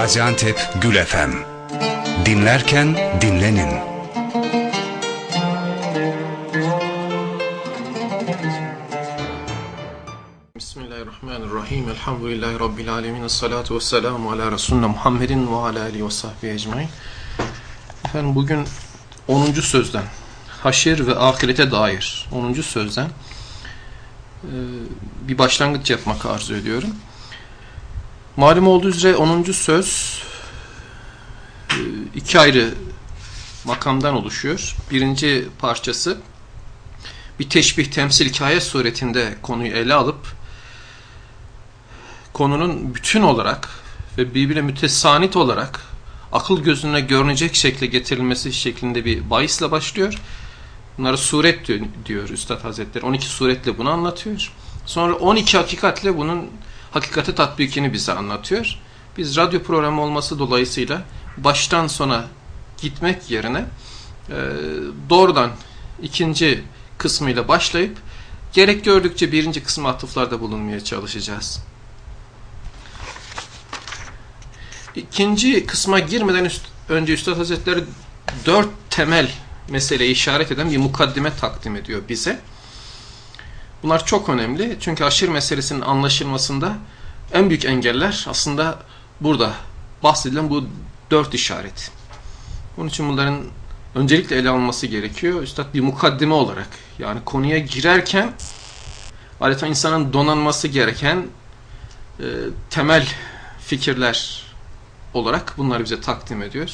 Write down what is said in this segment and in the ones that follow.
Gaziantep Gül Efem Dinlerken dinlenin Bismillahirrahmanirrahim Elhamdülillahi Rabbil Alemin Esselatu vesselamu ala Resulüne Muhammedin ve ala alihi ve sahbihi ecmain Efendim bugün 10. sözden Haşir ve ahirete dair 10. sözden e, bir başlangıç yapmak arzu ediyorum. Malum olduğu üzere 10. söz e, iki ayrı makamdan oluşuyor. Birinci parçası bir teşbih temsil hikaye suretinde konuyu ele alıp konunun bütün olarak ve birbirine mütesanit olarak akıl gözüne görünecek şekle getirilmesi şeklinde bir bahisle başlıyor. Bunları suret diyor Üstad Hazretleri. 12 suretle bunu anlatıyor. Sonra 12 hakikatle bunun hakikati tatbikini bize anlatıyor. Biz radyo programı olması dolayısıyla baştan sona gitmek yerine e, doğrudan ikinci kısmıyla başlayıp gerek gördükçe birinci kısmı atıflarda bulunmaya çalışacağız. İkinci kısma girmeden üst, önce Üstad Hazretleri dört temel meseleyi işaret eden bir mukaddime takdim ediyor bize. Bunlar çok önemli çünkü aşır meselesinin anlaşılmasında en büyük engeller aslında burada bahsedilen bu dört işaret. Onun için bunların öncelikle ele alınması gerekiyor. Üstad bir mukaddime olarak yani konuya girerken adeta insanın donanması gereken e, temel fikirler olarak bunları bize takdim ediyor.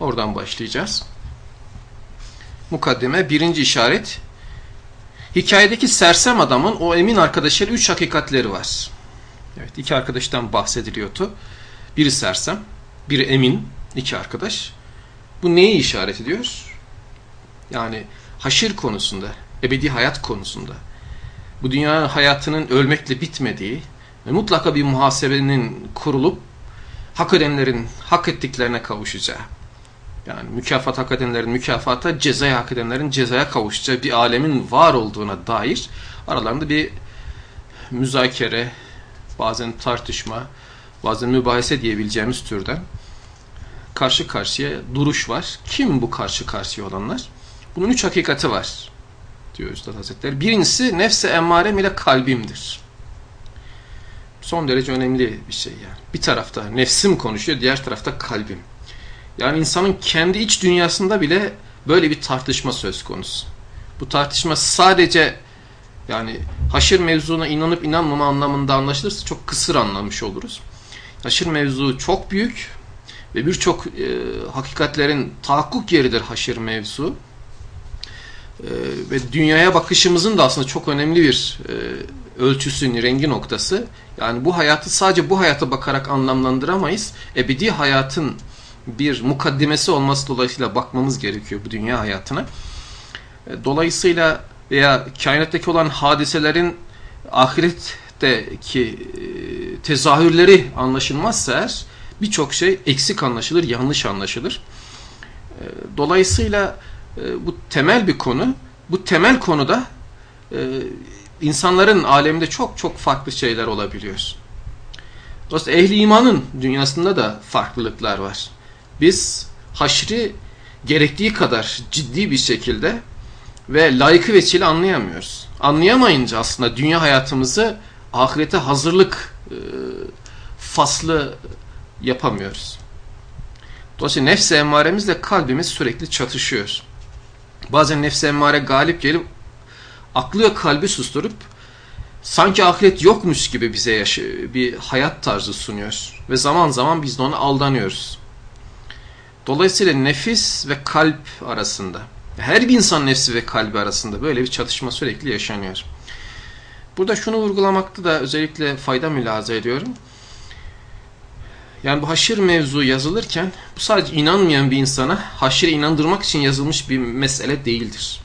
Oradan başlayacağız. Mukaddime birinci işaret hikayedeki sersem adamın o emin arkadaşıyla üç hakikatleri var. Evet iki arkadaştan bahsediliyordu. Biri sersem, biri emin, iki arkadaş. Bu neyi işaret ediyor? Yani haşir konusunda, ebedi hayat konusunda, bu dünya hayatının ölmekle bitmediği ve mutlaka bir muhasebenin kurulup hak edenlerin hak ettiklerine kavuşacağı, yani mükafat hak edenlerin mükafata, cezaya hak edenlerin cezaya kavuşacağı bir alemin var olduğuna dair aralarında bir müzakere, bazen tartışma, bazen mübahese diyebileceğimiz türden karşı karşıya duruş var. Kim bu karşı karşıya olanlar? Bunun üç hakikati var diyor Üstad Hazretleri. Birincisi nefse emmarem ile kalbimdir. Son derece önemli bir şey yani. Bir tarafta nefsim konuşuyor, diğer tarafta kalbim. Yani insanın kendi iç dünyasında bile böyle bir tartışma söz konusu. Bu tartışma sadece yani haşır mevzuna inanıp inanmama anlamında anlaşılırsa çok kısır anlamış oluruz. Haşır mevzu çok büyük ve birçok e, hakikatlerin tahakkuk yeridir haşir mevzu. E, ve dünyaya bakışımızın da aslında çok önemli bir e, ölçüsü, rengi noktası. Yani bu hayatı sadece bu hayata bakarak anlamlandıramayız. Ebedi hayatın bir mukaddimesi olması dolayısıyla bakmamız gerekiyor bu dünya hayatına. E, dolayısıyla veya kainattaki olan hadiselerin ahiretteki e, tezahürleri anlaşılmazsa eğer birçok şey eksik anlaşılır, yanlış anlaşılır. E, dolayısıyla bu temel bir konu. Bu temel konuda insanların alemde çok çok farklı şeyler olabiliyor. Dolayısıyla ehli imanın dünyasında da farklılıklar var. Biz haşri gerektiği kadar ciddi bir şekilde ve layıkı veçili anlayamıyoruz. Anlayamayınca aslında dünya hayatımızı ahirete hazırlık e, faslı yapamıyoruz. Dolayısıyla nefs-i emmaremizle kalbimiz sürekli çatışıyor. Bazen nefs-i emmare galip gelip aklı ve kalbi susturup sanki ahiret yokmuş gibi bize bir hayat tarzı sunuyor. Ve zaman zaman biz de ona aldanıyoruz. Dolayısıyla nefis ve kalp arasında, her bir insan nefsi ve kalbi arasında böyle bir çatışma sürekli yaşanıyor. Burada şunu vurgulamakta da özellikle fayda mülaza ediyorum. Yani bu haşir mevzu yazılırken bu sadece inanmayan bir insana haşire inandırmak için yazılmış bir mesele değildir.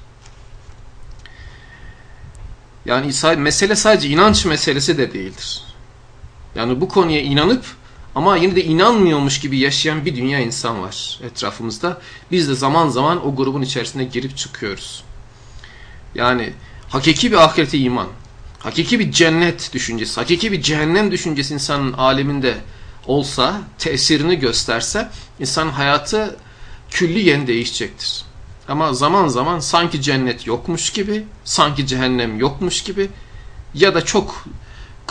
Yani mesele sadece inanç meselesi de değildir. Yani bu konuya inanıp ama yine de inanmıyormuş gibi yaşayan bir dünya insan var etrafımızda. Biz de zaman zaman o grubun içerisine girip çıkıyoruz. Yani hakiki bir ahirete iman, hakiki bir cennet düşüncesi, hakiki bir cehennem düşüncesi insanın aleminde olsa, tesirini gösterse insan hayatı külliyen değişecektir. Ama zaman zaman sanki cennet yokmuş gibi, sanki cehennem yokmuş gibi ya da çok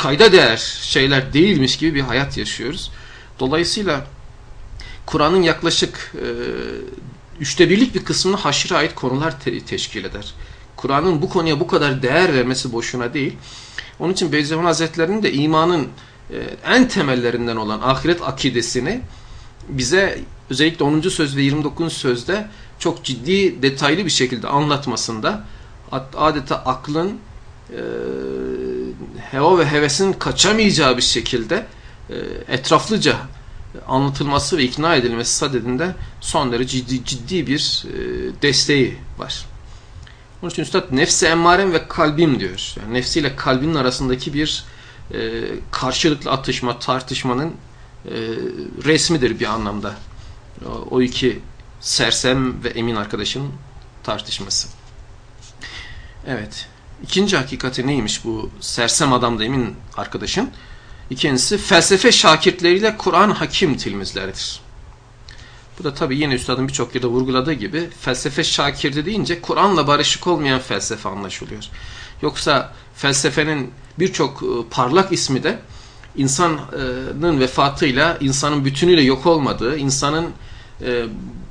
kayda değer şeyler değilmiş gibi bir hayat yaşıyoruz. Dolayısıyla Kur'an'ın yaklaşık e, üçte birlik bir kısmını haşire ait konular te teşkil eder. Kur'an'ın bu konuya bu kadar değer vermesi boşuna değil. Onun için Beyzeman Hazretleri'nin de imanın e, en temellerinden olan ahiret akidesini bize özellikle 10. söz ve 29. sözde çok ciddi detaylı bir şekilde anlatmasında adeta aklın e, heva ve hevesin kaçamayacağı bir şekilde e, etraflıca anlatılması ve ikna edilmesi sadedinde son derece ciddi, ciddi bir e, desteği var. Onun için Üstad nefsi emmarem ve kalbim diyor. Yani nefsiyle kalbinin arasındaki bir e, karşılıklı atışma, tartışmanın e, resmidir bir anlamda. O, o iki sersem ve emin arkadaşın tartışması. Evet. İkinci hakikati neymiş bu sersem adam da emin arkadaşın? İkincisi felsefe şakirtleriyle Kur'an hakim tilmizleridir. Bu da tabi yine üstadın birçok yerde vurguladığı gibi felsefe şakirdi deyince Kur'an'la barışık olmayan felsefe anlaşılıyor. Yoksa felsefenin birçok e, parlak ismi de insanın vefatıyla insanın bütünüyle yok olmadığı, insanın e,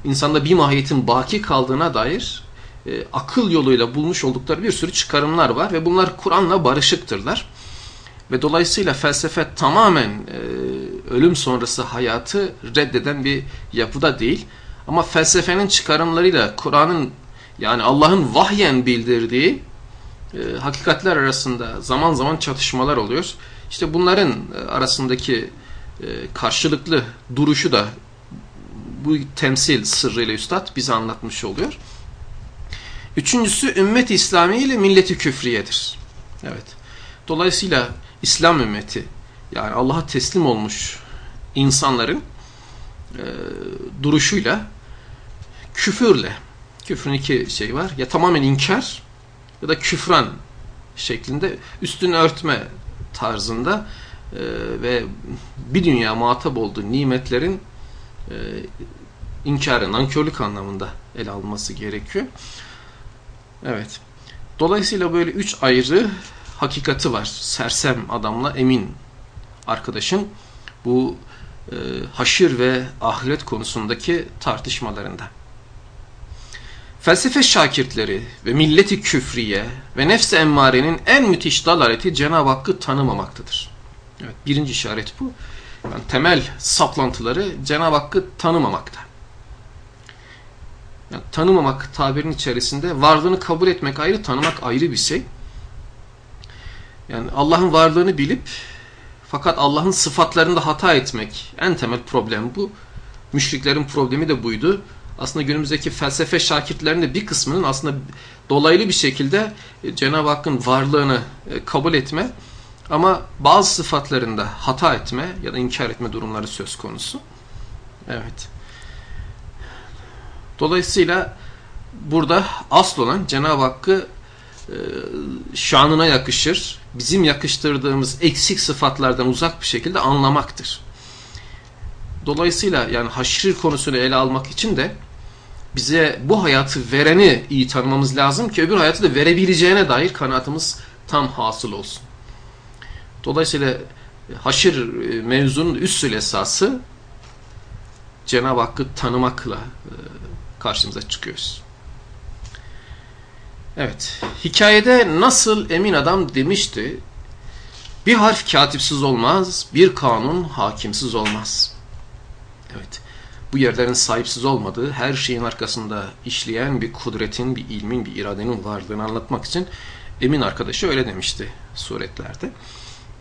insanda bir mahiyetin baki kaldığına dair e, akıl yoluyla bulmuş oldukları bir sürü çıkarımlar var ve bunlar Kur'an'la barışıktırlar. Ve dolayısıyla felsefe tamamen e, ölüm sonrası hayatı reddeden bir yapıda değil. Ama felsefenin çıkarımlarıyla Kur'an'ın yani Allah'ın vahyen bildirdiği e, hakikatler arasında zaman zaman çatışmalar oluyor. İşte bunların e, arasındaki e, karşılıklı duruşu da bu temsil sırrıyla üstad bize anlatmış oluyor. Üçüncüsü ümmet İslami ile milleti küfriyedir. Evet. Dolayısıyla İslam ümmeti yani Allah'a teslim olmuş insanların e, duruşuyla küfürle küfrün iki şey var. Ya tamamen inkar ya da küfran şeklinde üstünü örtme tarzında e, ve bir dünya muhatap olduğu nimetlerin e, inkarı, nankörlük anlamında ele alınması gerekiyor. Evet. Dolayısıyla böyle üç ayrı hakikati var. Sersem adamla emin arkadaşın bu e, haşir ve ahiret konusundaki tartışmalarında. Felsefe şakirtleri ve milleti küfriye ve nefsi emmarenin en müthiş dalaleti Cenab-ı Hakk'ı tanımamaktadır. Evet, birinci işaret bu. Yani temel saplantıları Cenab-ı Hakk'ı tanımamakta. Yani tanımamak tabirin içerisinde varlığını kabul etmek ayrı, tanımak ayrı bir şey. Yani Allah'ın varlığını bilip fakat Allah'ın sıfatlarında hata etmek en temel problem bu. Müşriklerin problemi de buydu. Aslında günümüzdeki felsefe şakirtlerinin bir kısmının aslında dolaylı bir şekilde e, Cenab-ı Hakk'ın varlığını e, kabul etme ama bazı sıfatlarında hata etme ya da inkar etme durumları söz konusu. Evet. Dolayısıyla burada asıl olan Cenab-ı Hakk'ı e, şanına yakışır, bizim yakıştırdığımız eksik sıfatlardan uzak bir şekilde anlamaktır. Dolayısıyla yani haşir konusunu ele almak için de bize bu hayatı vereni iyi tanımamız lazım ki öbür hayatı da verebileceğine dair kanaatimiz tam hasıl olsun. Dolayısıyla haşir e, mevzunun üssül esası Cenab-ı Hakk'ı tanımakla e, karşımıza çıkıyoruz. Evet. Hikayede nasıl emin adam demişti. Bir harf katipsiz olmaz, bir kanun hakimsiz olmaz. Evet. Bu yerlerin sahipsiz olmadığı, her şeyin arkasında işleyen bir kudretin, bir ilmin, bir iradenin varlığını anlatmak için Emin arkadaşı öyle demişti suretlerde.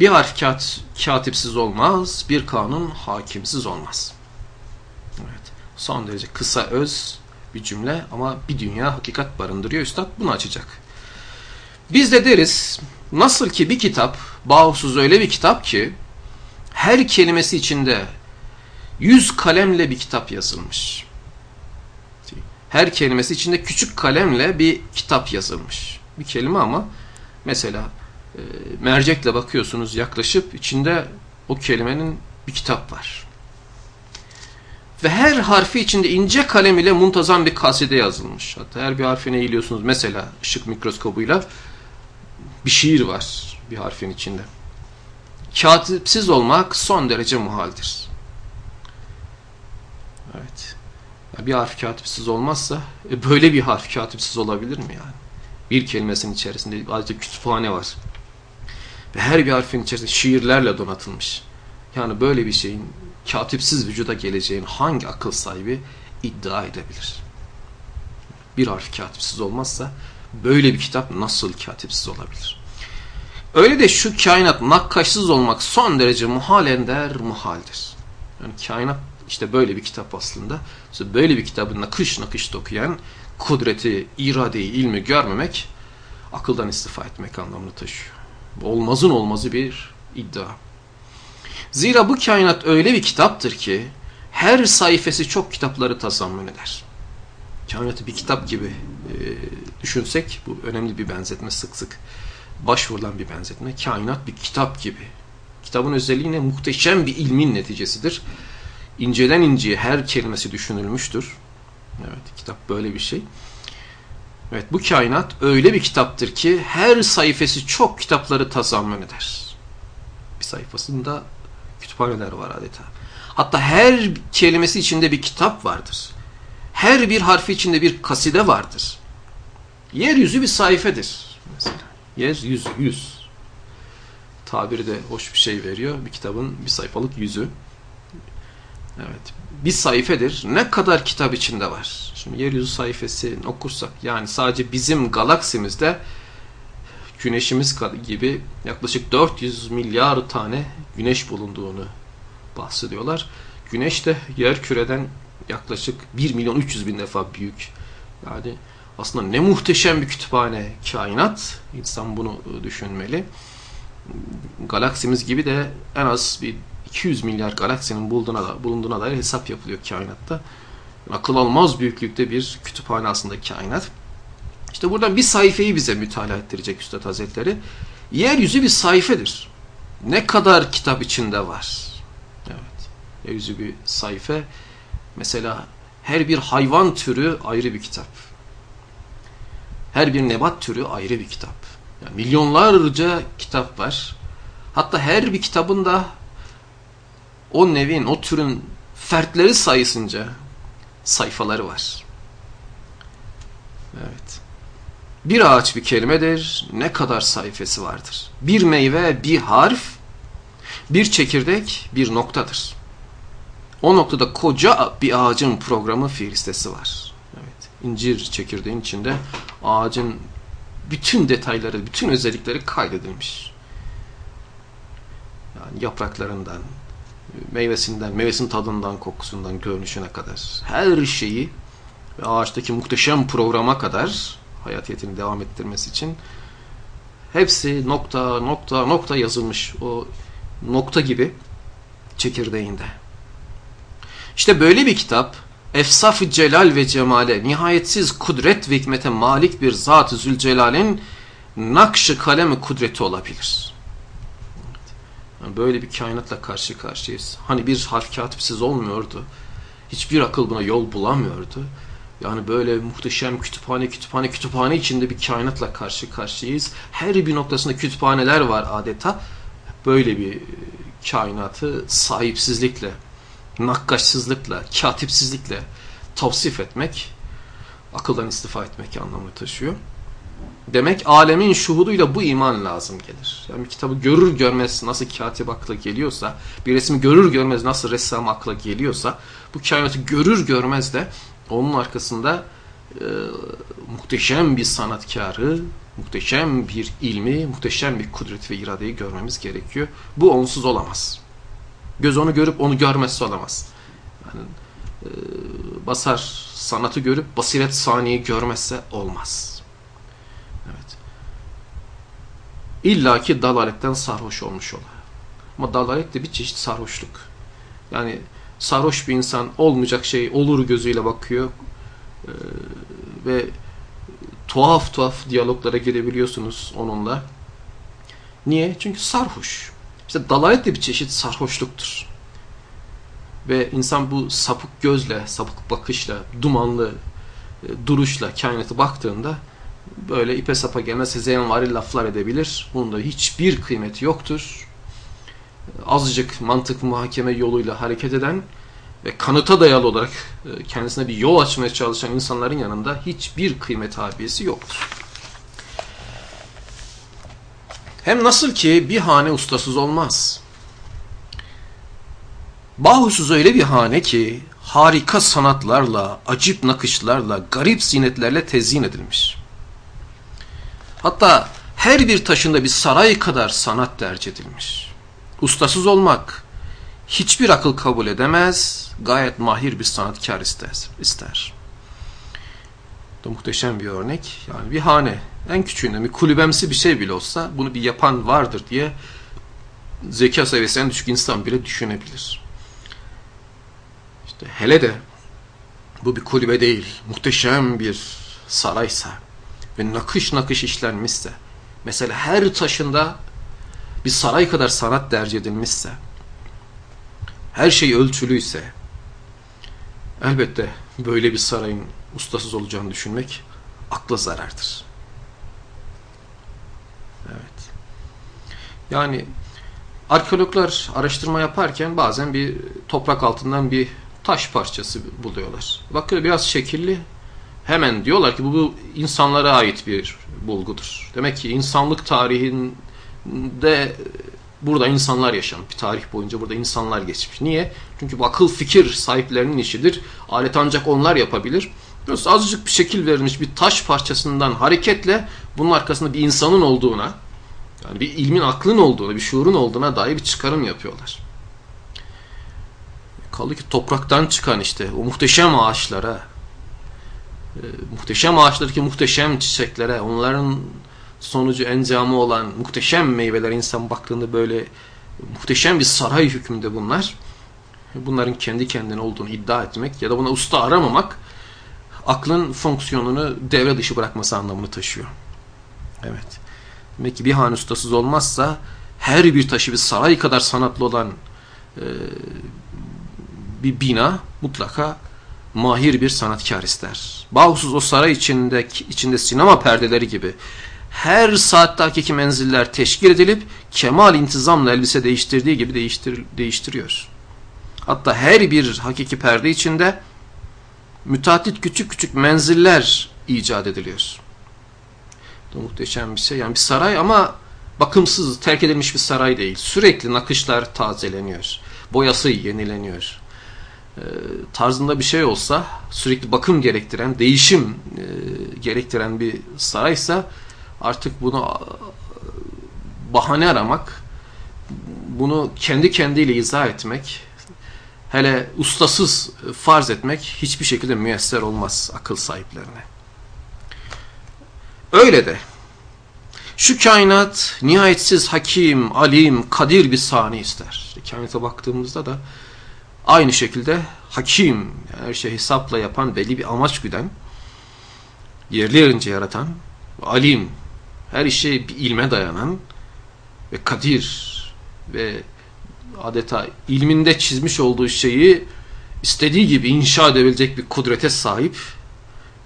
Bir harf kat, katipsiz olmaz, bir kanun hakimsiz olmaz. Evet. Son derece kısa öz bir cümle ama bir dünya hakikat barındırıyor. Üstad bunu açacak. Biz de deriz nasıl ki bir kitap bağımsız öyle bir kitap ki her kelimesi içinde yüz kalemle bir kitap yazılmış. Her kelimesi içinde küçük kalemle bir kitap yazılmış. Bir kelime ama mesela e, mercekle bakıyorsunuz yaklaşıp içinde o kelimenin bir kitap var. Ve her harfi içinde ince kalem ile muntazam bir kaside yazılmış. Hatta her bir harfine eğiliyorsunuz. Mesela ışık mikroskobuyla bir şiir var bir harfin içinde. Katipsiz olmak son derece muhaldir. Evet. bir harf katipsiz olmazsa e, böyle bir harf katipsiz olabilir mi yani? Bir kelimesinin içerisinde azıcık kütüphane var. Ve her bir harfin içerisinde şiirlerle donatılmış. Yani böyle bir şeyin katipsiz vücuda geleceğin hangi akıl sahibi iddia edebilir? Bir harf katipsiz olmazsa böyle bir kitap nasıl katipsiz olabilir? Öyle de şu kainat nakkaşsız olmak son derece muhal ender muhaldir. Yani kainat işte böyle bir kitap aslında. İşte böyle bir kitabı nakış nakış dokuyan kudreti, iradeyi, ilmi görmemek akıldan istifa etmek anlamını taşıyor. Olmazın olmazı bir iddia. Zira bu kainat öyle bir kitaptır ki her sayfası çok kitapları tasammün eder. Kainatı bir kitap gibi e, düşünsek bu önemli bir benzetme sık sık başvurulan bir benzetme. Kainat bir kitap gibi. Kitabın özelliği ne? Muhteşem bir ilmin neticesidir. İnceden inceye her kelimesi düşünülmüştür. Evet, kitap böyle bir şey. Evet, bu kainat öyle bir kitaptır ki her sayfası çok kitapları tazammün eder. Bir sayfasında kütüphaneler var adeta. Hatta her kelimesi içinde bir kitap vardır. Her bir harfi içinde bir kaside vardır. Yeryüzü bir sayfedir. Mesela. Yer yüz, yüz. Tabiri de hoş bir şey veriyor. Bir kitabın bir sayfalık yüzü. Evet. Bir sayfedir. Ne kadar kitap içinde var. Şimdi yeryüzü sayfası okursak yani sadece bizim galaksimizde güneşimiz gibi yaklaşık 400 milyar tane güneş bulunduğunu bahsediyorlar. Güneş de yer küreden yaklaşık 1 milyon 300 bin defa büyük. Yani aslında ne muhteşem bir kütüphane kainat. İnsan bunu düşünmeli. Galaksimiz gibi de en az bir 200 milyar galaksinin bulunduğuna, bulunduğuna dair hesap yapılıyor kainatta. Akıl almaz büyüklükte bir kütüphane aslında kainat. İşte buradan bir sayfayı bize mütalaa ettirecek Üstad Hazretleri. Yeryüzü bir sayfedir. Ne kadar kitap içinde var. Evet. Yeryüzü bir sayfa. Mesela her bir hayvan türü ayrı bir kitap. Her bir nebat türü ayrı bir kitap. Yani milyonlarca kitap var. Hatta her bir kitabın da o nevin, o türün fertleri sayısınca sayfaları var. Evet. Bir ağaç bir kelimedir. Ne kadar sayfası vardır. Bir meyve, bir harf, bir çekirdek, bir noktadır. O noktada koca bir ağacın programı fiil listesi var. Evet. İncir çekirdeğin içinde ağacın bütün detayları, bütün özellikleri kaydedilmiş. Yani yapraklarından, meyvesinden, meyvesinin tadından, kokusundan, görünüşüne kadar her şeyi ve ağaçtaki muhteşem programa kadar hayatiyetini devam ettirmesi için hepsi nokta nokta nokta yazılmış o nokta gibi çekirdeğinde. İşte böyle bir kitap efsaf celal ve cemale, nihayetsiz kudret ve hikmete malik bir Zat-ı Zülcelal'in nakşı kalemi kudreti olabilir. Yani böyle bir kainatla karşı karşıyayız. Hani bir harf katipsiz olmuyordu. Hiçbir akıl buna yol bulamıyordu. Yani böyle muhteşem kütüphane, kütüphane, kütüphane içinde bir kainatla karşı karşıyayız. Her bir noktasında kütüphaneler var adeta. Böyle bir kainatı sahipsizlikle, nakkaşsızlıkla, katipsizlikle tavsif etmek, akıldan istifa etmek anlamını taşıyor. Demek alemin şuhuduyla bu iman lazım gelir. Yani bir kitabı görür görmez nasıl katip akla geliyorsa, bir resmi görür görmez nasıl ressam akla geliyorsa, bu kainatı görür görmez de onun arkasında e, muhteşem bir sanatkarı, muhteşem bir ilmi, muhteşem bir kudret ve iradeyi görmemiz gerekiyor. Bu onsuz olamaz. Göz onu görüp onu görmezse olamaz. Yani, e, basar sanatı görüp basiret saniyeyi görmezse olmaz. Evet. İlla ki dalaletten sarhoş olmuş ola. Ama dalalet de bir çeşit sarhoşluk. Yani sarhoş bir insan olmayacak şey olur gözüyle bakıyor ee, ve tuhaf tuhaf diyaloglara girebiliyorsunuz onunla. Niye? Çünkü sarhoş. İşte dalalet de bir çeşit sarhoşluktur. Ve insan bu sapık gözle, sapık bakışla, dumanlı e, duruşla kainatı baktığında böyle ipe sapa gelmez hezeyanvari laflar edebilir. Bunda hiçbir kıymeti yoktur. Azıcık mantık muhakeme yoluyla hareket eden ve kanıta dayalı olarak e, kendisine bir yol açmaya çalışan insanların yanında hiçbir kıymet habiyesi yoktur. Hem nasıl ki bir hane ustasız olmaz. Bahusuz öyle bir hane ki harika sanatlarla, acip nakışlarla, garip zinetlerle tezyin edilmiş. Hatta her bir taşında bir saray kadar sanat derc edilmiş. Ustasız olmak hiçbir akıl kabul edemez, gayet mahir bir sanatkar ister. ister. Da muhteşem bir örnek. Yani bir hane, en küçüğünde bir kulübemsi bir şey bile olsa bunu bir yapan vardır diye zeka seviyesi en düşük insan bile düşünebilir. İşte hele de bu bir kulübe değil, muhteşem bir saraysa ve nakış nakış işlenmişse, mesela her taşında bir saray kadar sanat derc edilmişse, her şey ölçülüyse, elbette böyle bir sarayın ustasız olacağını düşünmek akla zarardır. Evet. Yani arkeologlar araştırma yaparken bazen bir toprak altından bir taş parçası buluyorlar. Bakıyor biraz şekilli. Hemen diyorlar ki bu, bu insanlara ait bir bulgudur. Demek ki insanlık tarihinde burada insanlar yaşamış. Bir tarih boyunca burada insanlar geçmiş. Niye? Çünkü bu akıl fikir sahiplerinin işidir. Alet ancak onlar yapabilir. Biraz azıcık bir şekil verilmiş bir taş parçasından hareketle bunun arkasında bir insanın olduğuna, yani bir ilmin aklın olduğuna, bir şuurun olduğuna dair bir çıkarım yapıyorlar. Kaldı ki topraktan çıkan işte o muhteşem ağaçlara, e, muhteşem ağaçlardaki muhteşem çiçeklere, onların sonucu encamı olan muhteşem meyveler insan baktığında böyle muhteşem bir saray hükmünde bunlar. Bunların kendi kendine olduğunu iddia etmek ya da buna usta aramamak aklın fonksiyonunu devre dışı bırakması anlamını taşıyor. Evet. Demek ki bir han ustasız olmazsa her bir taşı bir saray kadar sanatlı olan e, bir bina mutlaka mahir bir sanatkar ister. Bahusuz o saray içinde, içinde sinema perdeleri gibi her saatte hakiki menziller teşkil edilip kemal intizamla elbise değiştirdiği gibi değiştir, değiştiriyor. Hatta her bir hakiki perde içinde müteaddit küçük küçük menziller icat ediliyor. Bu muhteşem bir şey. Yani bir saray ama bakımsız, terk edilmiş bir saray değil. Sürekli nakışlar tazeleniyor. Boyası yenileniyor. E, tarzında bir şey olsa, sürekli bakım gerektiren, değişim e, gerektiren bir saraysa artık bunu bahane aramak, bunu kendi kendiyle izah etmek, hele ustasız farz etmek hiçbir şekilde müyesser olmaz akıl sahiplerine. Öyle de şu kainat nihayetsiz hakim, alim, kadir bir sani ister. Kainata baktığımızda da aynı şekilde hakim, her şey hesapla yapan, belli bir amaç güden, yerli yerince yaratan, alim, her işe bir ilme dayanan ve kadir ve adeta ilminde çizmiş olduğu şeyi istediği gibi inşa edebilecek bir kudrete sahip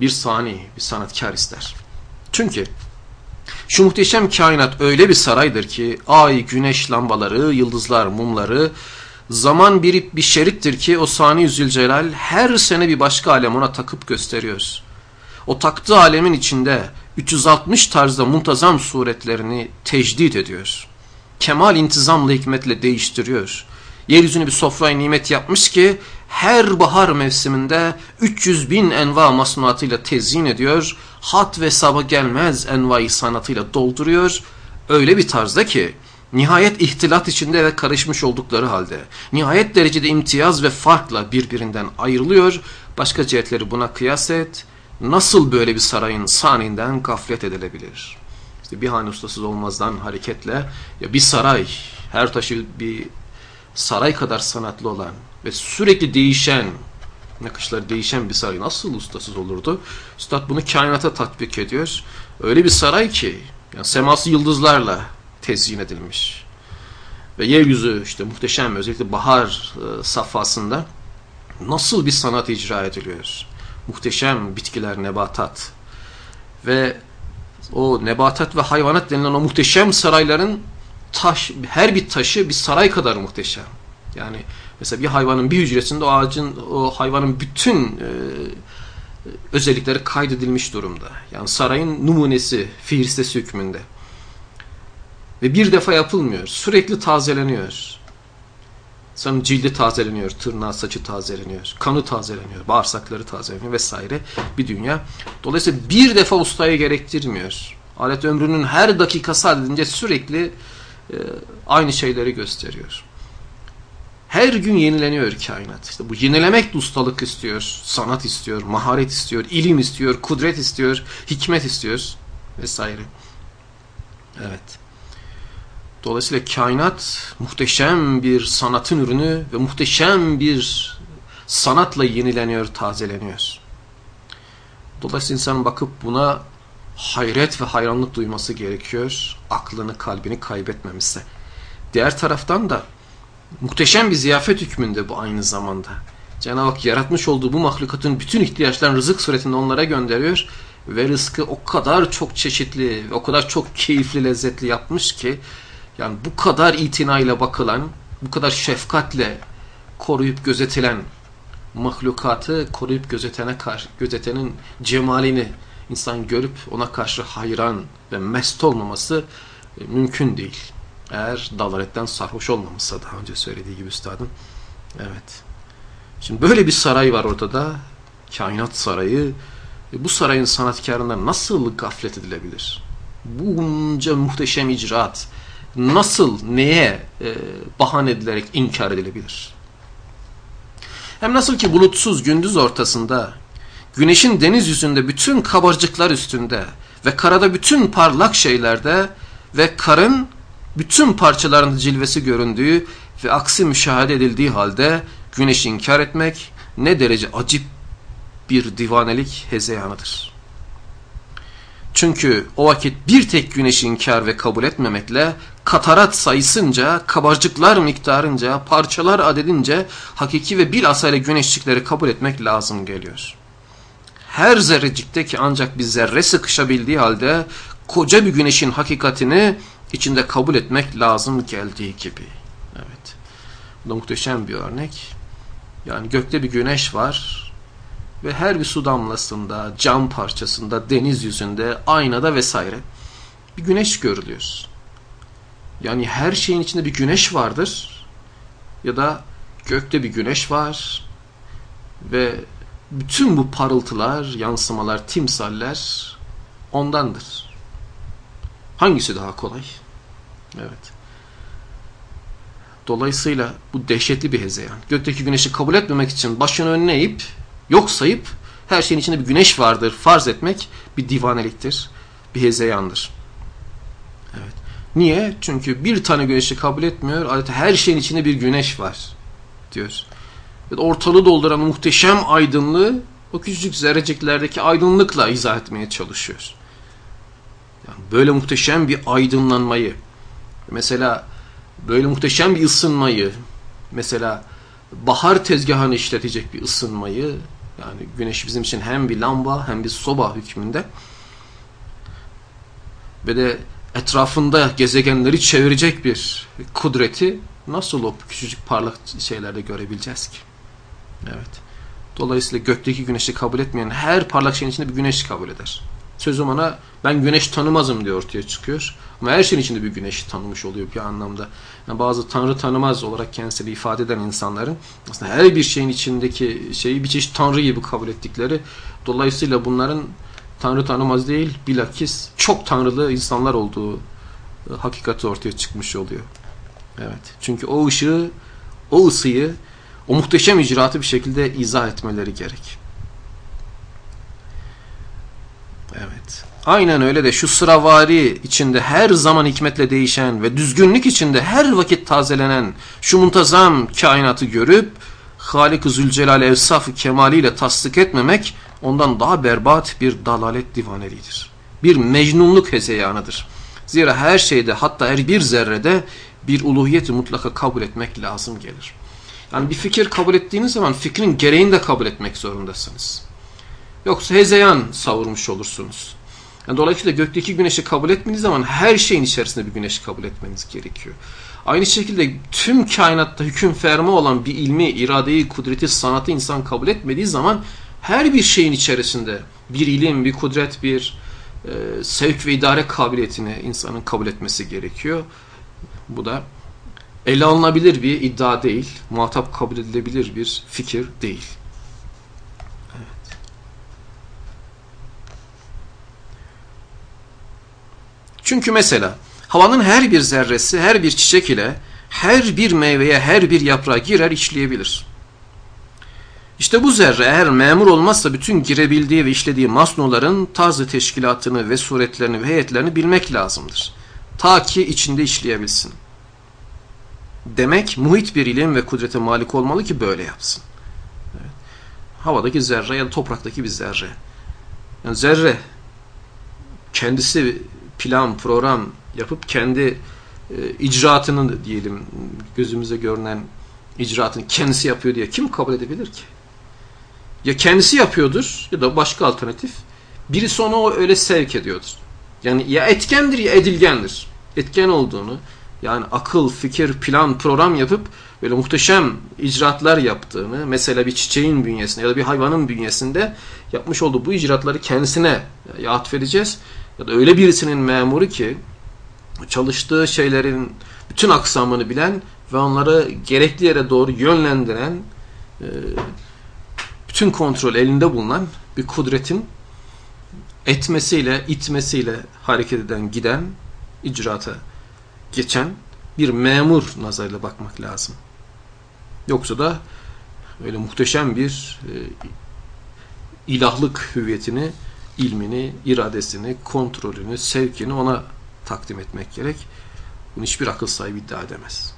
bir sani, bir sanatkar ister. Çünkü şu muhteşem kainat öyle bir saraydır ki ay, güneş lambaları, yıldızlar, mumları zaman birip bir şerittir ki o sani Zülcelal her sene bir başka alem ona takıp gösteriyor. O taktığı alemin içinde 360 tarzda muntazam suretlerini tecdit ediyor kemal intizamla hikmetle değiştiriyor. Yeryüzünü bir sofrayı nimet yapmış ki her bahar mevsiminde 300 bin enva masnuatıyla tezyin ediyor. Hat ve sabah gelmez envai sanatıyla dolduruyor. Öyle bir tarzda ki nihayet ihtilat içinde ve karışmış oldukları halde nihayet derecede imtiyaz ve farkla birbirinden ayrılıyor. Başka cihetleri buna kıyas et. Nasıl böyle bir sarayın saninden gaflet edilebilir?'' işte bir hane ustasız olmazdan hareketle ya bir saray, her taşı bir saray kadar sanatlı olan ve sürekli değişen, nakışları değişen bir saray nasıl ustasız olurdu? Üstad bunu kainata tatbik ediyor. Öyle bir saray ki yani seması yıldızlarla tezyin edilmiş. ve yeryüzü işte muhteşem özellikle bahar e, safhasında nasıl bir sanat icra ediliyor. Muhteşem bitkiler, nebatat ve o nebatat ve hayvanat denilen o muhteşem sarayların taş, her bir taşı bir saray kadar muhteşem. Yani mesela bir hayvanın bir hücresinde o ağacın, o hayvanın bütün e, özellikleri kaydedilmiş durumda. Yani sarayın numunesi, fihristesi hükmünde. Ve bir defa yapılmıyor. Sürekli tazeleniyor. İnsanın cildi tazeleniyor, tırnağı, saçı tazeleniyor, kanı tazeleniyor, bağırsakları tazeleniyor vesaire bir dünya. Dolayısıyla bir defa ustayı gerektirmiyor. Alet ömrünün her dakikası adedince sürekli e, aynı şeyleri gösteriyor. Her gün yenileniyor kainat. İşte bu yenilemek de ustalık istiyor, sanat istiyor, maharet istiyor, ilim istiyor, kudret istiyor, hikmet istiyor vesaire. Evet. Dolayısıyla kainat muhteşem bir sanatın ürünü ve muhteşem bir sanatla yenileniyor, tazeleniyor. Dolayısıyla insanın bakıp buna hayret ve hayranlık duyması gerekiyor. Aklını, kalbini kaybetmemişse. Diğer taraftan da muhteşem bir ziyafet hükmünde bu aynı zamanda. Cenab-ı Hak yaratmış olduğu bu mahlukatın bütün ihtiyaçlarını rızık suretinde onlara gönderiyor. Ve rızkı o kadar çok çeşitli, o kadar çok keyifli, lezzetli yapmış ki yani bu kadar itinayla bakılan, bu kadar şefkatle koruyup gözetilen mahlukatı koruyup gözetene karşı, gözetenin cemalini insan görüp ona karşı hayran ve mest olmaması e, mümkün değil. Eğer dalaletten sarhoş olmamışsa daha önce söylediği gibi üstadım. Evet. Şimdi böyle bir saray var ortada. Kainat sarayı. E, bu sarayın sanatkarından nasıl gaflet edilebilir? Bunca muhteşem icraat nasıl, neye e, bahane edilerek inkar edilebilir? Hem nasıl ki bulutsuz gündüz ortasında, güneşin deniz yüzünde bütün kabarcıklar üstünde ve karada bütün parlak şeylerde ve karın bütün parçalarında cilvesi göründüğü ve aksi müşahede edildiği halde güneşi inkar etmek ne derece acip bir divanelik hezeyanıdır. Çünkü o vakit bir tek güneşi inkar ve kabul etmemekle katarat sayısınca, kabarcıklar miktarınca, parçalar adedince hakiki ve bilhassa ile güneşçikleri kabul etmek lazım geliyor. Her zerrecikteki ancak bir zerre sıkışabildiği halde koca bir güneşin hakikatini içinde kabul etmek lazım geldiği gibi. Evet. Bu da muhteşem bir örnek. Yani gökte bir güneş var ve her bir su damlasında, cam parçasında, deniz yüzünde, aynada vesaire bir güneş görülüyor. Yani her şeyin içinde bir güneş vardır ya da gökte bir güneş var ve bütün bu parıltılar, yansımalar, timsaller ondandır. Hangisi daha kolay? Evet. Dolayısıyla bu dehşetli bir hezeyan. Gökteki güneşi kabul etmemek için başını önüne eğip, yok sayıp her şeyin içinde bir güneş vardır farz etmek bir divaneliktir, bir hezeyandır. Evet. Niye? Çünkü bir tane güneşi kabul etmiyor. Adeta her şeyin içinde bir güneş var diyor. Ortalığı dolduran muhteşem aydınlığı o küçücük zerreciklerdeki aydınlıkla izah etmeye çalışıyor. Yani böyle muhteşem bir aydınlanmayı, mesela böyle muhteşem bir ısınmayı, mesela bahar tezgahını işletecek bir ısınmayı, yani güneş bizim için hem bir lamba hem bir soba hükmünde ve de etrafında gezegenleri çevirecek bir kudreti nasıl o küçücük parlak şeylerde görebileceğiz ki? Evet. Dolayısıyla gökteki güneşi kabul etmeyen her parlak şeyin içinde bir güneş kabul eder. Sözüm ona ben güneş tanımazım diye ortaya çıkıyor. Ama her şeyin içinde bir güneşi tanımış oluyor bir anlamda. Yani bazı tanrı tanımaz olarak kendisini ifade eden insanların aslında her bir şeyin içindeki şeyi bir çeşit tanrı gibi kabul ettikleri. Dolayısıyla bunların Tanrı tanımaz değil, bilakis çok tanrılı insanlar olduğu e, hakikati ortaya çıkmış oluyor. Evet. Çünkü o ışığı, o ısıyı, o muhteşem icraatı bir şekilde izah etmeleri gerek. Evet. Aynen öyle de şu sıravari içinde her zaman hikmetle değişen ve düzgünlük içinde her vakit tazelenen şu muntazam kainatı görüp Halik-ı Zülcelal evsaf kemaliyle tasdik etmemek ondan daha berbat bir dalalet divaneliğidir. Bir mecnunluk hezeyanıdır. Zira her şeyde hatta her bir zerrede bir uluhiyeti mutlaka kabul etmek lazım gelir. Yani bir fikir kabul ettiğiniz zaman fikrin gereğini de kabul etmek zorundasınız. Yoksa hezeyan savurmuş olursunuz. Yani dolayısıyla gökteki güneşi kabul etmeniz zaman her şeyin içerisinde bir güneşi kabul etmeniz gerekiyor. Aynı şekilde tüm kainatta hüküm ferma olan bir ilmi, iradeyi, kudreti, sanatı insan kabul etmediği zaman her bir şeyin içerisinde bir ilim, bir kudret, bir e, sevk ve idare kabiliyetini insanın kabul etmesi gerekiyor. Bu da ele alınabilir bir iddia değil, muhatap kabul edilebilir bir fikir değil. Çünkü mesela havanın her bir zerresi, her bir çiçek ile her bir meyveye, her bir yaprağa girer, işleyebilir. İşte bu zerre eğer memur olmazsa bütün girebildiği ve işlediği masnuların tarzı teşkilatını ve suretlerini ve heyetlerini bilmek lazımdır. Ta ki içinde işleyebilsin. Demek muhit bir ilim ve kudrete malik olmalı ki böyle yapsın. Evet. Havadaki zerre ya da topraktaki bir zerre. Yani zerre kendisi plan, program yapıp kendi e, icraatını diyelim gözümüze görünen icraatını kendisi yapıyor diye kim kabul edebilir ki? Ya kendisi yapıyordur ya da başka alternatif. Birisi onu öyle sevk ediyordur. Yani ya etkendir ya edilgendir. Etken olduğunu yani akıl, fikir, plan, program yapıp böyle muhteşem icraatlar yaptığını mesela bir çiçeğin bünyesinde ya da bir hayvanın bünyesinde yapmış olduğu bu icraatları kendisine atfedeceğiz ya da öyle birisinin memuru ki çalıştığı şeylerin bütün aksamını bilen ve onları gerekli yere doğru yönlendiren e, bütün kontrol elinde bulunan bir kudretin etmesiyle, itmesiyle hareket eden, giden, icraata geçen bir memur nazarıyla bakmak lazım. Yoksa da öyle muhteşem bir e, ilahlık hüviyetini, ilmini, iradesini, kontrolünü, sevkini ona takdim etmek gerek. Bunu hiçbir akıl sahibi iddia edemez.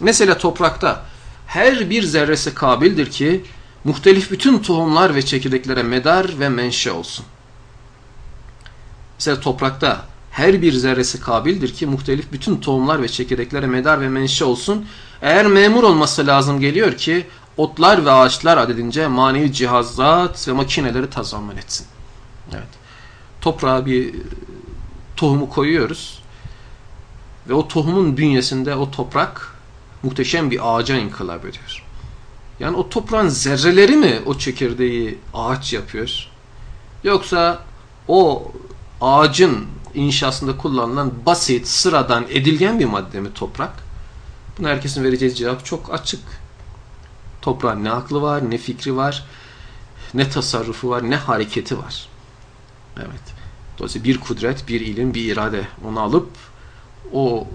Mesela toprakta her bir zerresi kabildir ki muhtelif bütün tohumlar ve çekirdeklere medar ve menşe olsun. Mesela toprakta her bir zerresi kabildir ki muhtelif bütün tohumlar ve çekirdeklere medar ve menşe olsun. Eğer memur olması lazım geliyor ki otlar ve ağaçlar adedince manevi cihazat ve makineleri tazammen etsin. Evet. Toprağa bir tohumu koyuyoruz ve o tohumun bünyesinde o toprak muhteşem bir ağaca inkılap ediyor. Yani o toprağın zerreleri mi o çekirdeği ağaç yapıyor? Yoksa o ağacın inşasında kullanılan basit, sıradan, edilgen bir madde mi toprak? Bunu herkesin vereceği cevap çok açık. Toprağın ne aklı var, ne fikri var, ne tasarrufu var, ne hareketi var. Evet. Dolayısıyla bir kudret, bir ilim, bir irade onu alıp o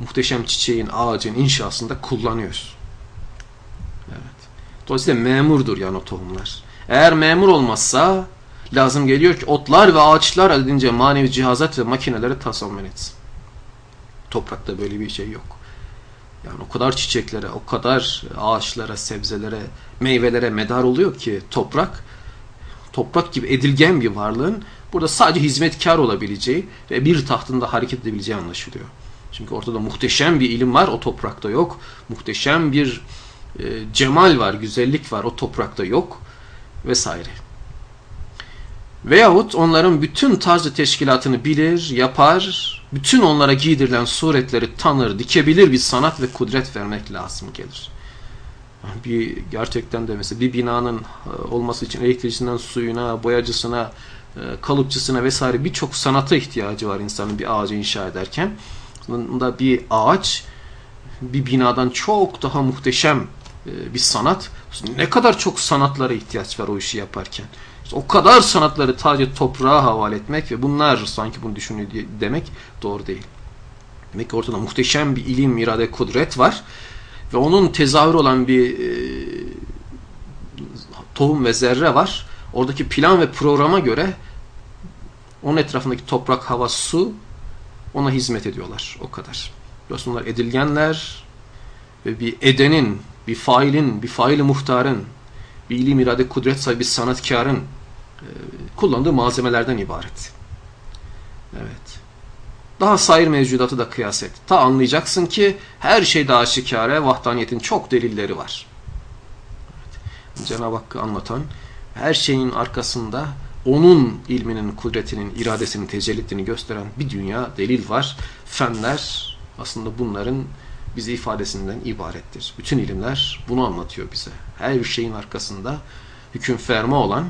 muhteşem çiçeğin, ağacın inşasında kullanıyoruz. Dolayısıyla memurdur yani o tohumlar. Eğer memur olmazsa lazım geliyor ki otlar ve ağaçlar edince manevi cihazat ve makineleri tasarruf etsin. Toprakta böyle bir şey yok. Yani o kadar çiçeklere, o kadar ağaçlara, sebzelere, meyvelere medar oluyor ki toprak, toprak gibi edilgen bir varlığın burada sadece hizmetkar olabileceği ve bir tahtında hareket edebileceği anlaşılıyor. Çünkü ortada muhteşem bir ilim var, o toprakta yok. Muhteşem bir e, cemal var, güzellik var o toprakta yok vesaire. Veyahut onların bütün tarzı teşkilatını bilir, yapar, bütün onlara giydirilen suretleri tanır, dikebilir bir sanat ve kudret vermek lazım gelir. Bir gerçekten de mesela bir binanın e, olması için elektrikçisinden suyuna, boyacısına, e, kalıpçısına vesaire birçok sanata ihtiyacı var insanın bir ağacı inşa ederken. Bunda bir ağaç bir binadan çok daha muhteşem e, bir sanat. Ne kadar çok sanatlara ihtiyaç var o işi yaparken. o kadar sanatları sadece toprağa havale etmek ve bunlar sanki bunu düşünüyor demek doğru değil. Demek ki ortada muhteşem bir ilim, irade, kudret var. Ve onun tezahürü olan bir e, tohum ve zerre var. Oradaki plan ve programa göre onun etrafındaki toprak, hava, su ona hizmet ediyorlar. O kadar. Dolayısıyla onlar edilgenler ve bir edenin bir failin, bir faili muhtarın, bir ilim irade kudret sahibi sanatkarın e, kullandığı malzemelerden ibaret. Evet. Daha sair mevcudatı da kıyas et. Ta anlayacaksın ki her şeyde aşikare vahdaniyetin çok delilleri var. Evet. Cenab-ı Hakk'ı anlatan her şeyin arkasında onun ilminin, kudretinin, iradesinin tecellitini gösteren bir dünya delil var. Fenler aslında bunların bize ifadesinden ibarettir. Bütün ilimler bunu anlatıyor bize. Her şeyin arkasında hüküm ferma olan,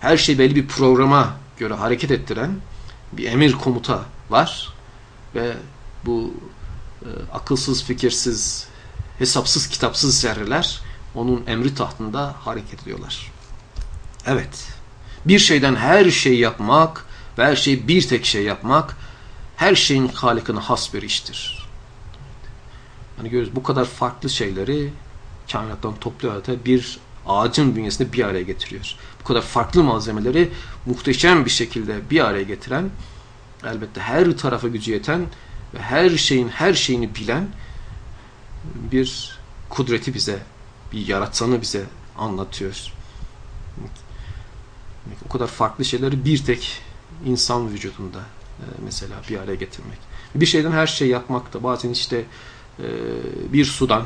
her şey belli bir programa göre hareket ettiren bir emir komuta var ve bu e, akılsız, fikirsiz, hesapsız, kitapsız zerreler onun emri tahtında hareket ediyorlar. Evet, bir şeyden her şey yapmak ve her şeyi bir tek şey yapmak her şeyin halikine has bir iştir. Hani görüyoruz bu kadar farklı şeyleri kainattan topluyor bir ağacın bünyesinde bir araya getiriyor. Bu kadar farklı malzemeleri muhteşem bir şekilde bir araya getiren elbette her tarafa gücü yeten ve her şeyin her şeyini bilen bir kudreti bize, bir yaratsanı bize anlatıyor. O kadar farklı şeyleri bir tek insan vücudunda e, mesela bir araya getirmek. Bir şeyden her şey yapmak da bazen işte e, bir sudan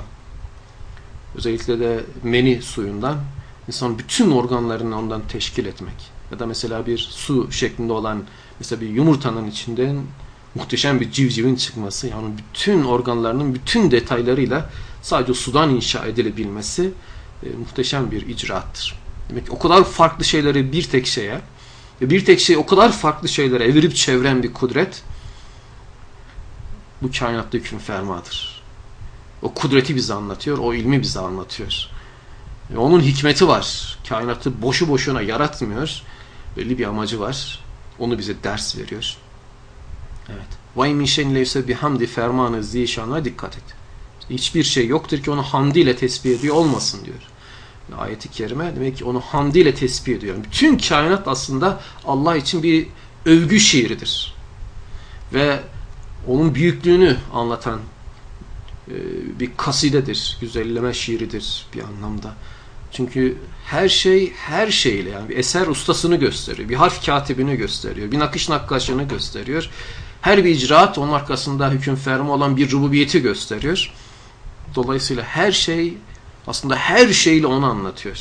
özellikle de meni suyundan insan bütün organlarını ondan teşkil etmek. Ya da mesela bir su şeklinde olan mesela bir yumurtanın içinden muhteşem bir civcivin çıkması yani bütün organlarının bütün detaylarıyla sadece sudan inşa edilebilmesi e, muhteşem bir icraattır. Demek ki o kadar farklı şeyleri bir tek şeye ve bir tek şey o kadar farklı şeylere evirip çeviren bir kudret bu kainatta hüküm fermadır. O kudreti bize anlatıyor, o ilmi bize anlatıyor. Ve onun hikmeti var. Kainatı boşu boşuna yaratmıyor. Belli bir amacı var. Onu bize ders veriyor. Evet. Vay min şeyin leyse bihamdi fermanı zişana dikkat et. Hiçbir şey yoktur ki onu hamdiyle tesbih ediyor olmasın diyor. Ayeti kerime demek ki onu hamdiyle tesbih ediyor. Bütün kainat aslında Allah için bir övgü şiiridir. Ve onun büyüklüğünü anlatan e, bir kasidedir, güzelleme şiiridir bir anlamda. Çünkü her şey her şeyle yani bir eser ustasını gösteriyor, bir harf katibini gösteriyor, bir nakış nakkaşını gösteriyor. Her bir icraat onun arkasında hüküm ferma olan bir rububiyeti gösteriyor. Dolayısıyla her şey aslında her şeyle onu anlatıyor.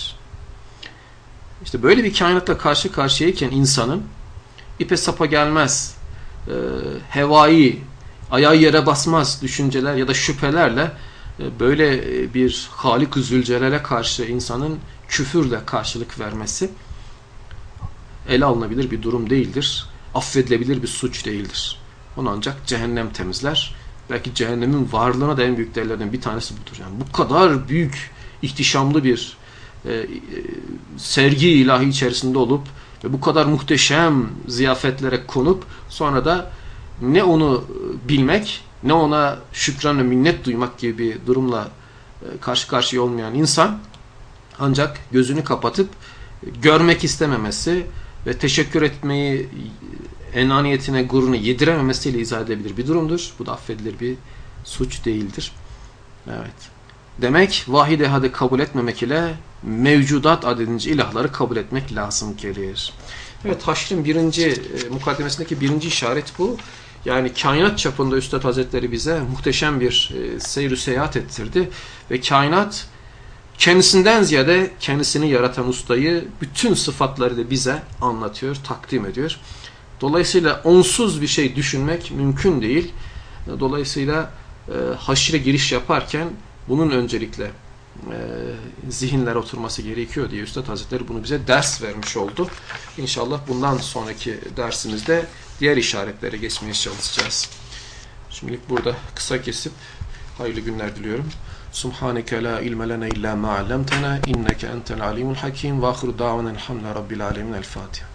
İşte böyle bir kainatla karşı karşıyayken insanın ipe sapa gelmez, e, hevai, ayağı yere basmaz düşünceler ya da şüphelerle böyle bir Halik-ı Zülcelal'e karşı insanın küfürle karşılık vermesi ele alınabilir bir durum değildir. Affedilebilir bir suç değildir. Onu ancak cehennem temizler. Belki cehennemin varlığına da en büyük değerlerden bir tanesi budur. Yani bu kadar büyük, ihtişamlı bir e, e, sergi ilahi içerisinde olup ve bu kadar muhteşem ziyafetlere konup sonra da ne onu bilmek ne ona şükran ve minnet duymak gibi bir durumla e, karşı karşıya olmayan insan ancak gözünü kapatıp görmek istememesi ve teşekkür etmeyi enaniyetine, gururunu yedirememesiyle izah edebilir bir durumdur. Bu da affedilir bir suç değildir. Evet. Demek vahid ehadı kabul etmemek ile mevcudat adedince ilahları kabul etmek lazım gelir. Evet Haşr'ın birinci e, mukaddemesindeki birinci işaret bu. Yani kainat çapında Üstad Hazretleri bize muhteşem bir e, seyir seyahat ettirdi. Ve kainat kendisinden ziyade kendisini yaratan ustayı bütün sıfatları da bize anlatıyor, takdim ediyor. Dolayısıyla onsuz bir şey düşünmek mümkün değil. Dolayısıyla e, haşire giriş yaparken bunun öncelikle e, zihinlere oturması gerekiyor diye Üstad Hazretleri bunu bize ders vermiş oldu. İnşallah bundan sonraki dersimizde diğer işaretlere geçmeye çalışacağız. Şimdilik burada kısa kesip hayırlı günler diliyorum. Subhaneke la ilme lena illa ma allamtana inneke entel alimul hakim ve ahiru davanen hamle rabbil alemin el Fatiha.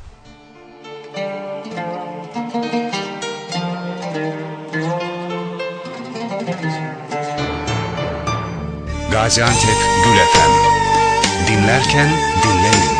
Gaziantep Gül Efem Dinlerken dinlenin